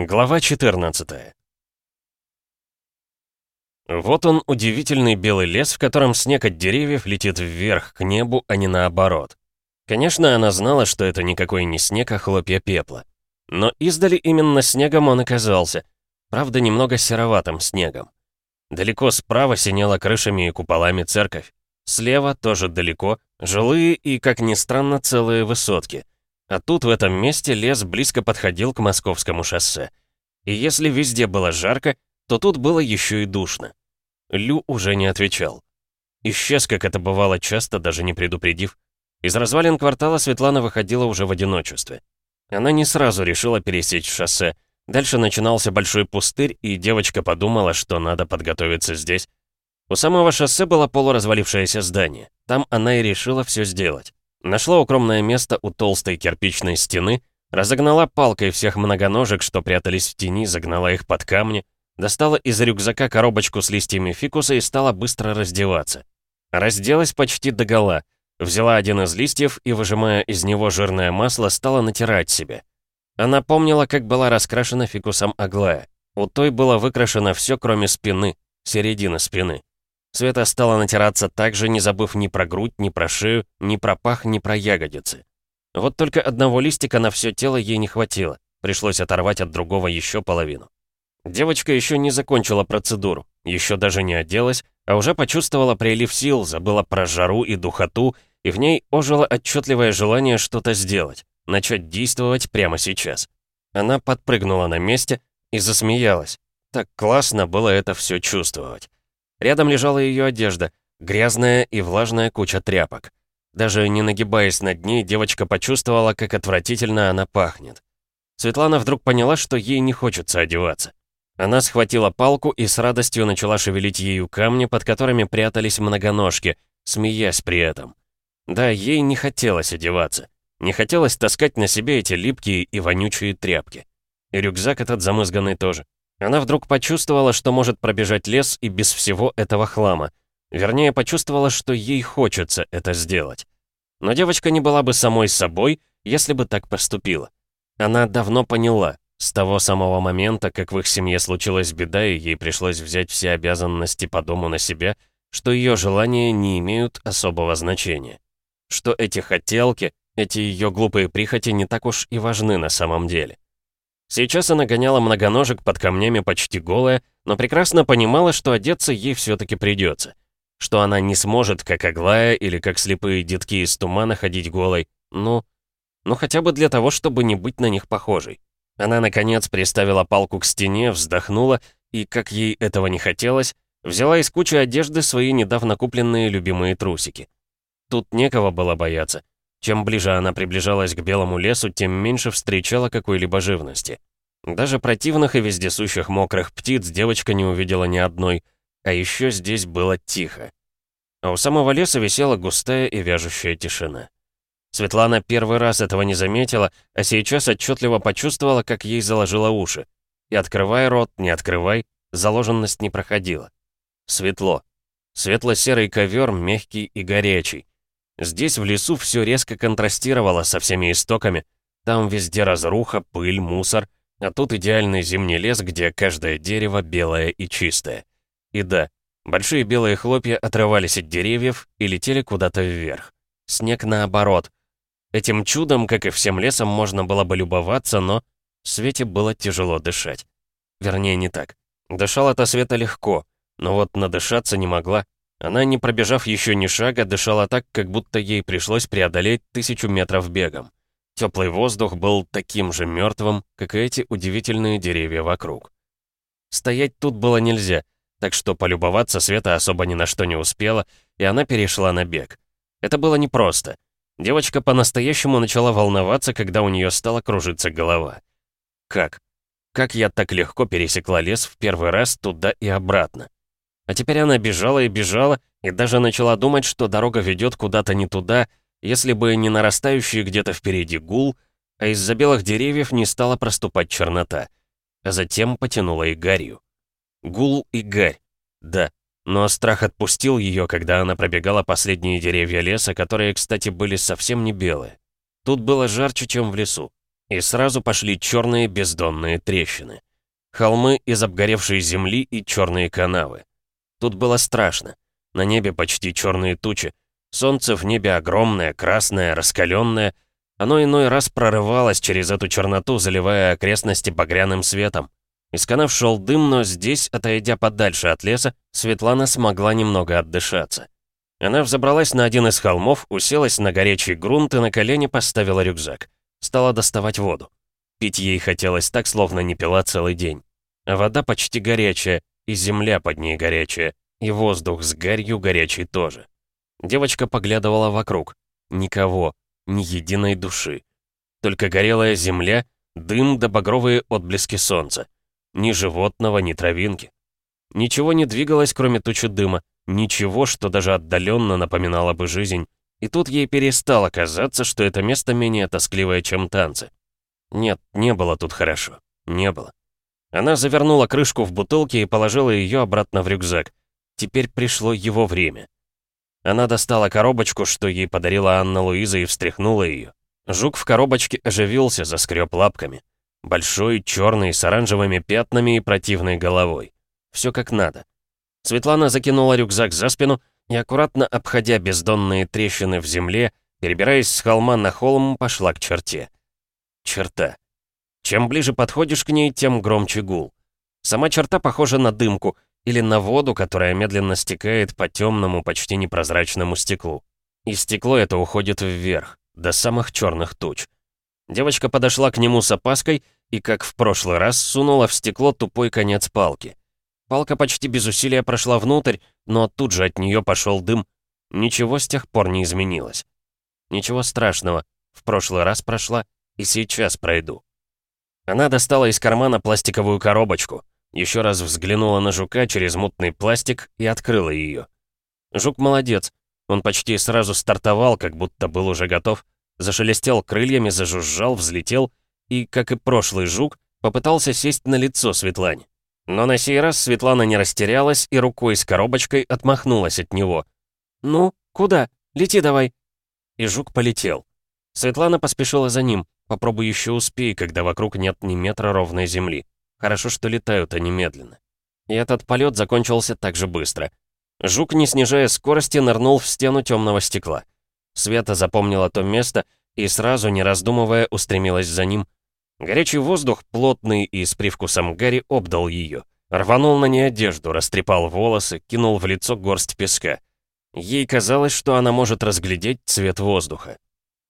Глава 14 Вот он, удивительный белый лес, в котором снег от деревьев летит вверх, к небу, а не наоборот. Конечно, она знала, что это никакой не снег, а хлопья пепла. Но издали именно снегом он оказался. Правда, немного сероватым снегом. Далеко справа синела крышами и куполами церковь. Слева, тоже далеко, жилые и, как ни странно, целые высотки — а тут, в этом месте, лес близко подходил к московскому шоссе. И если везде было жарко, то тут было еще и душно. Лю уже не отвечал. Исчез, как это бывало часто, даже не предупредив. Из развалин квартала Светлана выходила уже в одиночестве. Она не сразу решила пересечь шоссе. Дальше начинался большой пустырь, и девочка подумала, что надо подготовиться здесь. У самого шоссе было полуразвалившееся здание. Там она и решила все сделать. Нашла укромное место у толстой кирпичной стены, разогнала палкой всех многоножек, что прятались в тени, загнала их под камни, достала из рюкзака коробочку с листьями фикуса и стала быстро раздеваться. Разделась почти догола, взяла один из листьев и, выжимая из него жирное масло, стала натирать себе. Она помнила, как была раскрашена фикусом Аглая. У той было выкрашено все, кроме спины, середины спины. Света стала натираться так же, не забыв ни про грудь, ни про шею, ни про пах, ни про ягодицы. Вот только одного листика на все тело ей не хватило. Пришлось оторвать от другого еще половину. Девочка еще не закончила процедуру, еще даже не оделась, а уже почувствовала прилив сил, забыла про жару и духоту, и в ней ожило отчетливое желание что-то сделать, начать действовать прямо сейчас. Она подпрыгнула на месте и засмеялась. Так классно было это все чувствовать. Рядом лежала ее одежда, грязная и влажная куча тряпок. Даже не нагибаясь над ней, девочка почувствовала, как отвратительно она пахнет. Светлана вдруг поняла, что ей не хочется одеваться. Она схватила палку и с радостью начала шевелить ею камни, под которыми прятались многоножки, смеясь при этом. Да, ей не хотелось одеваться. Не хотелось таскать на себе эти липкие и вонючие тряпки. И рюкзак этот замызганный тоже. Она вдруг почувствовала, что может пробежать лес и без всего этого хлама. Вернее, почувствовала, что ей хочется это сделать. Но девочка не была бы самой собой, если бы так поступила. Она давно поняла, с того самого момента, как в их семье случилась беда и ей пришлось взять все обязанности по дому на себя, что ее желания не имеют особого значения. Что эти хотелки, эти ее глупые прихоти не так уж и важны на самом деле. Сейчас она гоняла многоножек под камнями почти голая, но прекрасно понимала, что одеться ей все-таки придется. Что она не сможет, как Аглая или как слепые детки из тумана, ходить голой. Ну, ну хотя бы для того, чтобы не быть на них похожей. Она, наконец, приставила палку к стене, вздохнула и, как ей этого не хотелось, взяла из кучи одежды свои недавно купленные любимые трусики. Тут некого было бояться. Чем ближе она приближалась к белому лесу, тем меньше встречала какой-либо живности. Даже противных и вездесущих мокрых птиц девочка не увидела ни одной, а еще здесь было тихо. А у самого леса висела густая и вяжущая тишина. Светлана первый раз этого не заметила, а сейчас отчетливо почувствовала, как ей заложило уши. И открывай рот, не открывай, заложенность не проходила. Светло. Светло-серый ковер, мягкий и горячий. Здесь, в лесу, все резко контрастировало со всеми истоками. Там везде разруха, пыль, мусор, а тут идеальный зимний лес, где каждое дерево белое и чистое. И да, большие белые хлопья отрывались от деревьев и летели куда-то вверх. Снег наоборот. Этим чудом, как и всем лесом, можно было бы любоваться, но Свете было тяжело дышать. Вернее, не так. Дышала-то Света легко, но вот надышаться не могла. Она, не пробежав еще ни шага, дышала так, как будто ей пришлось преодолеть тысячу метров бегом. Теплый воздух был таким же мертвым, как и эти удивительные деревья вокруг. Стоять тут было нельзя, так что полюбоваться Света особо ни на что не успела, и она перешла на бег. Это было непросто. Девочка по-настоящему начала волноваться, когда у нее стала кружиться голова. Как? Как я так легко пересекла лес в первый раз туда и обратно? А теперь она бежала и бежала, и даже начала думать, что дорога ведет куда-то не туда, если бы не нарастающий где-то впереди гул, а из-за белых деревьев не стала проступать чернота. А затем потянула и гарью. Гул и гарь. Да, но страх отпустил ее, когда она пробегала последние деревья леса, которые, кстати, были совсем не белые. Тут было жарче, чем в лесу. и сразу пошли черные бездонные трещины. Холмы из обгоревшей земли и черные канавы. Тут было страшно. На небе почти черные тучи. Солнце в небе огромное, красное, раскаленное. Оно иной раз прорывалось через эту черноту, заливая окрестности багряным светом. Из канав шел дым, но здесь, отойдя подальше от леса, Светлана смогла немного отдышаться. Она взобралась на один из холмов, уселась на горячий грунт и на колени поставила рюкзак. Стала доставать воду. Пить ей хотелось так, словно не пила целый день. А вода почти горячая, и земля под ней горячая, и воздух с гарью горячий тоже. Девочка поглядывала вокруг. Никого, ни единой души. Только горелая земля, дым да багровые отблески солнца. Ни животного, ни травинки. Ничего не двигалось, кроме тучи дыма. Ничего, что даже отдаленно напоминало бы жизнь. И тут ей перестало казаться, что это место менее тоскливое, чем танцы. Нет, не было тут хорошо. Не было. Она завернула крышку в бутылке и положила ее обратно в рюкзак. Теперь пришло его время. Она достала коробочку, что ей подарила Анна Луиза, и встряхнула ее. Жук в коробочке оживился, заскреб лапками. Большой, черный, с оранжевыми пятнами и противной головой. Все как надо. Светлана закинула рюкзак за спину и, аккуратно обходя бездонные трещины в земле, перебираясь с холма на холм, пошла к черте. Черта. Чем ближе подходишь к ней, тем громче гул. Сама черта похожа на дымку или на воду, которая медленно стекает по темному, почти непрозрачному стеклу. И стекло это уходит вверх, до самых черных туч. Девочка подошла к нему с опаской и, как в прошлый раз, сунула в стекло тупой конец палки. Палка почти без усилия прошла внутрь, но тут же от нее пошел дым. Ничего с тех пор не изменилось. Ничего страшного. В прошлый раз прошла, и сейчас пройду. Она достала из кармана пластиковую коробочку, еще раз взглянула на жука через мутный пластик и открыла ее. Жук молодец. Он почти сразу стартовал, как будто был уже готов. Зашелестел крыльями, зажужжал, взлетел и, как и прошлый жук, попытался сесть на лицо Светлане. Но на сей раз Светлана не растерялась и рукой с коробочкой отмахнулась от него. «Ну, куда? Лети давай!» И жук полетел. Светлана поспешила за ним. Попробуй еще успей, когда вокруг нет ни метра ровной земли. Хорошо, что летают они медленно. И этот полет закончился так же быстро. Жук, не снижая скорости, нырнул в стену темного стекла. Света запомнила то место и сразу, не раздумывая, устремилась за ним. Горячий воздух, плотный и с привкусом гари, обдал ее. Рванул на ней одежду, растрепал волосы, кинул в лицо горсть песка. Ей казалось, что она может разглядеть цвет воздуха.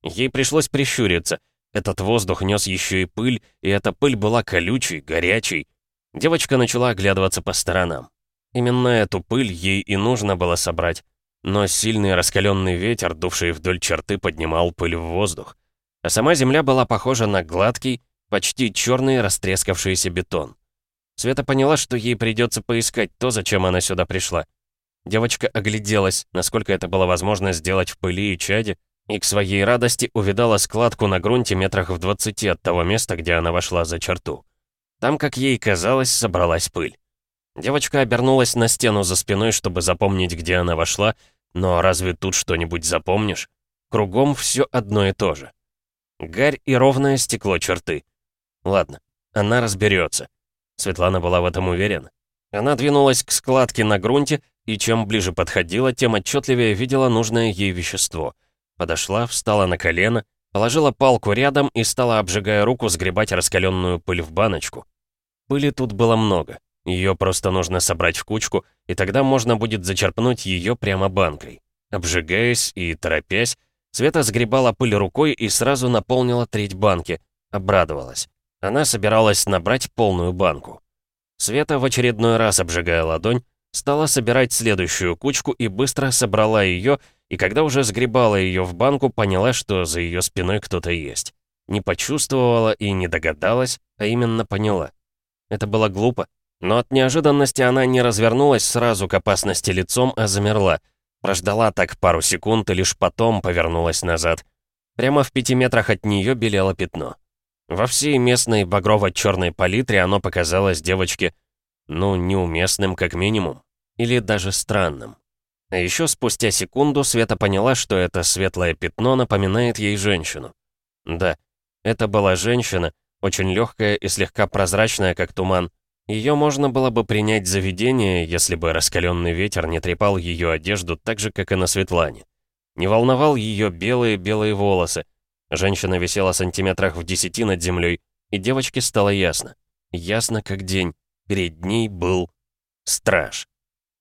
Ей пришлось прищуриться. Этот воздух нес еще и пыль, и эта пыль была колючей, горячей. Девочка начала оглядываться по сторонам. Именно эту пыль ей и нужно было собрать. Но сильный раскаленный ветер, дувший вдоль черты, поднимал пыль в воздух. А сама земля была похожа на гладкий, Почти черный растрескавшийся бетон. Света поняла, что ей придется поискать то, зачем она сюда пришла. Девочка огляделась, насколько это было возможно сделать в пыли и чаде, и к своей радости увидала складку на грунте метрах в 20 от того места, где она вошла за черту. Там, как ей казалось, собралась пыль. Девочка обернулась на стену за спиной, чтобы запомнить, где она вошла, но разве тут что-нибудь запомнишь? Кругом все одно и то же. Гарь и ровное стекло черты. Ладно, она разберется. Светлана была в этом уверена. Она двинулась к складке на грунте, и чем ближе подходила, тем отчетливее видела нужное ей вещество. Подошла, встала на колено, положила палку рядом и стала, обжигая руку, сгребать раскаленную пыль в баночку. Пыли тут было много. Ее просто нужно собрать в кучку, и тогда можно будет зачерпнуть ее прямо банкой. Обжигаясь и торопясь, Света сгребала пыль рукой и сразу наполнила треть банки. Обрадовалась. Она собиралась набрать полную банку. Света, в очередной раз обжигая ладонь, стала собирать следующую кучку и быстро собрала ее, и когда уже сгребала ее в банку, поняла, что за ее спиной кто-то есть. Не почувствовала и не догадалась, а именно поняла. Это было глупо, но от неожиданности она не развернулась сразу к опасности лицом, а замерла. Прождала так пару секунд и лишь потом повернулась назад. Прямо в пяти метрах от нее белело пятно. Во всей местной багрово-черной палитре оно показалось девочке, ну, неуместным как минимум, или даже странным. А еще спустя секунду Света поняла, что это светлое пятно напоминает ей женщину. Да, Это была женщина, очень легкая и слегка прозрачная, как туман. Ее можно было бы принять за видение, если бы раскаленный ветер не трепал ее одежду так же, как и на Светлане. Не волновал ее белые-белые волосы. Женщина висела сантиметрах в десяти над землей, и девочке стало ясно. Ясно как день. Перед ней был страж.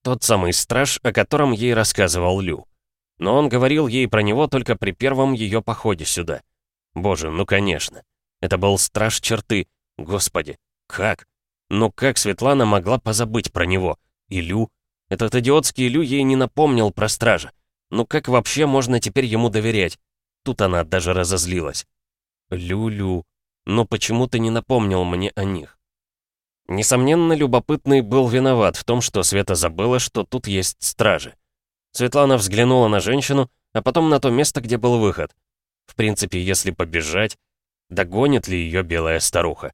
Тот самый страж, о котором ей рассказывал Лю. Но он говорил ей про него только при первом ее походе сюда. Боже, ну конечно. Это был страж черты. Господи, как? Ну как Светлана могла позабыть про него? И Лю? Этот идиотский Лю ей не напомнил про стража. Ну как вообще можно теперь ему доверять? Тут она даже разозлилась. Лю-Лю, но почему ты не напомнил мне о них? Несомненно, любопытный был виноват в том, что Света забыла, что тут есть стражи. Светлана взглянула на женщину, а потом на то место, где был выход. В принципе, если побежать, догонит ли ее белая старуха?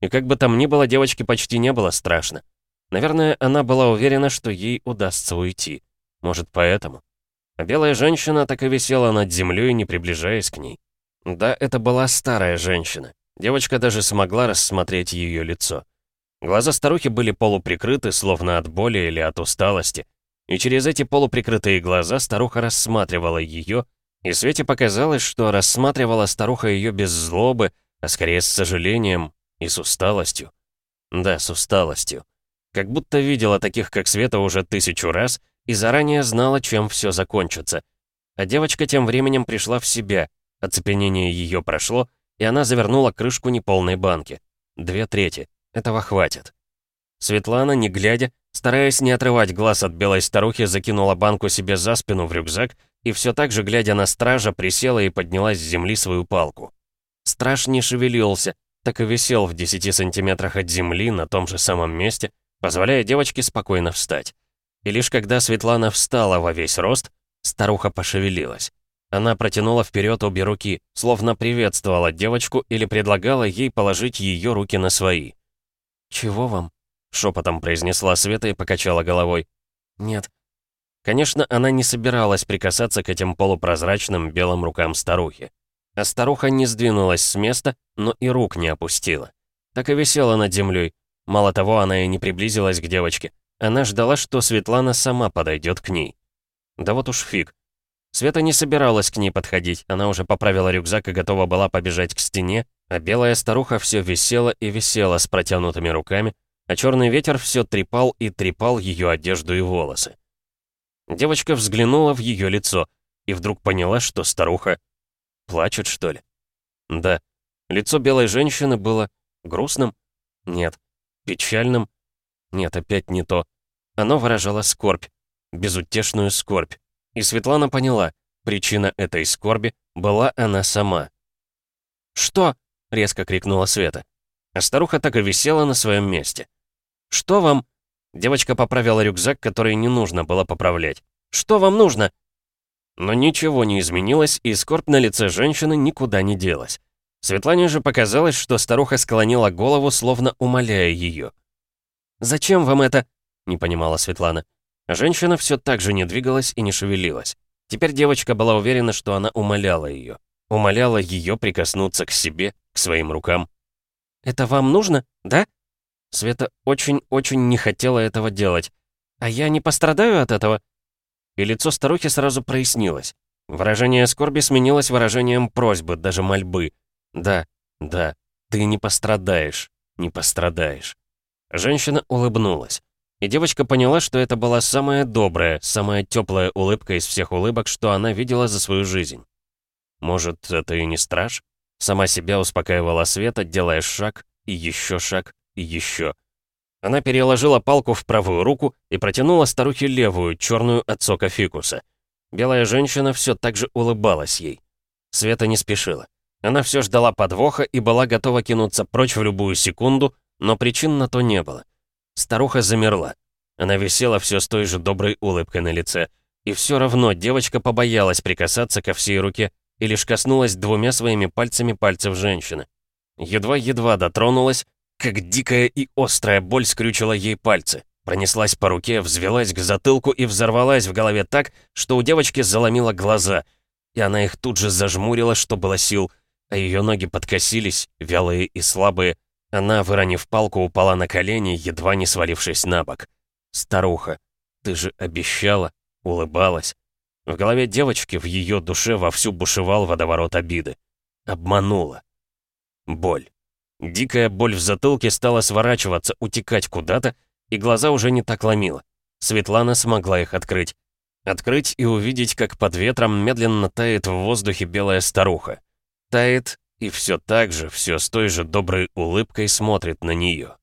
И как бы там ни было, девочке почти не было страшно. Наверное, она была уверена, что ей удастся уйти. Может, поэтому? А белая женщина так и висела над землей, не приближаясь к ней. Да, это была старая женщина. Девочка даже смогла рассмотреть ее лицо. Глаза старухи были полуприкрыты, словно от боли или от усталости. И через эти полуприкрытые глаза старуха рассматривала ее, и Свете показалось, что рассматривала старуха ее без злобы, а скорее с сожалением и с усталостью. Да, с усталостью. Как будто видела таких, как Света, уже тысячу раз и заранее знала, чем все закончится. А девочка тем временем пришла в себя, оцепенение ее прошло, и она завернула крышку неполной банки. Две трети. Этого хватит. Светлана, не глядя, стараясь не отрывать глаз от белой старухи, закинула банку себе за спину в рюкзак и все так же, глядя на стража, присела и подняла с земли свою палку. Страж не шевелился, так и висел в 10 сантиметрах от земли на том же самом месте, позволяя девочке спокойно встать. И лишь когда Светлана встала во весь рост, старуха пошевелилась. Она протянула вперед обе руки, словно приветствовала девочку или предлагала ей положить ее руки на свои. «Чего вам?» — шепотом произнесла Света и покачала головой. «Нет». Конечно, она не собиралась прикасаться к этим полупрозрачным белым рукам старухи. А старуха не сдвинулась с места, но и рук не опустила. Так и висела над землей. Мало того, она и не приблизилась к девочке. Она ждала, что Светлана сама подойдет к ней. Да вот уж фиг. Света не собиралась к ней подходить, она уже поправила рюкзак и готова была побежать к стене, а белая старуха все висела и висела с протянутыми руками, а черный ветер все трепал и трепал ее одежду и волосы. Девочка взглянула в ее лицо и вдруг поняла, что старуха плачет, что ли. Да, лицо белой женщины было грустным? Нет. Печальным? Нет, опять не то. Оно выражало скорбь, безутешную скорбь. И Светлана поняла, причина этой скорби была она сама. «Что?» — резко крикнула Света. А старуха так и висела на своем месте. «Что вам?» Девочка поправила рюкзак, который не нужно было поправлять. «Что вам нужно?» Но ничего не изменилось, и скорбь на лице женщины никуда не делась. Светлане же показалось, что старуха склонила голову, словно умоляя ее. «Зачем вам это?» — не понимала Светлана. Женщина все так же не двигалась и не шевелилась. Теперь девочка была уверена, что она умоляла ее. Умоляла ее прикоснуться к себе, своим рукам. «Это вам нужно, да?» Света очень-очень не хотела этого делать. «А я не пострадаю от этого?» И лицо старухи сразу прояснилось. Выражение скорби сменилось выражением просьбы, даже мольбы. «Да, да, ты не пострадаешь, не пострадаешь». Женщина улыбнулась. И девочка поняла, что это была самая добрая, самая теплая улыбка из всех улыбок, что она видела за свою жизнь. Может, это и не страж? Сама себя успокаивала Света, делая шаг, и еще шаг, и еще. Она переложила палку в правую руку и протянула старухе левую, черную от сока фикуса. Белая женщина все так же улыбалась ей. Света не спешила. Она все ждала подвоха и была готова кинуться прочь в любую секунду, но причин на то не было. Старуха замерла. Она висела все с той же доброй улыбкой на лице. И все равно девочка побоялась прикасаться ко всей руке и лишь коснулась двумя своими пальцами пальцев женщины. Едва-едва дотронулась, как дикая и острая боль скрючила ей пальцы. Пронеслась по руке, взвелась к затылку и взорвалась в голове так, что у девочки заломило глаза. И она их тут же зажмурила, что было сил, а ее ноги подкосились, вялые и слабые. Она, выронив палку, упала на колени, едва не свалившись на бок. «Старуха, ты же обещала!» Улыбалась. В голове девочки, в ее душе вовсю бушевал водоворот обиды. Обманула. Боль. Дикая боль в затылке стала сворачиваться, утекать куда-то, и глаза уже не так ломило. Светлана смогла их открыть. Открыть и увидеть, как под ветром медленно тает в воздухе белая старуха. Тает и все так же, все с той же доброй улыбкой смотрит на нее.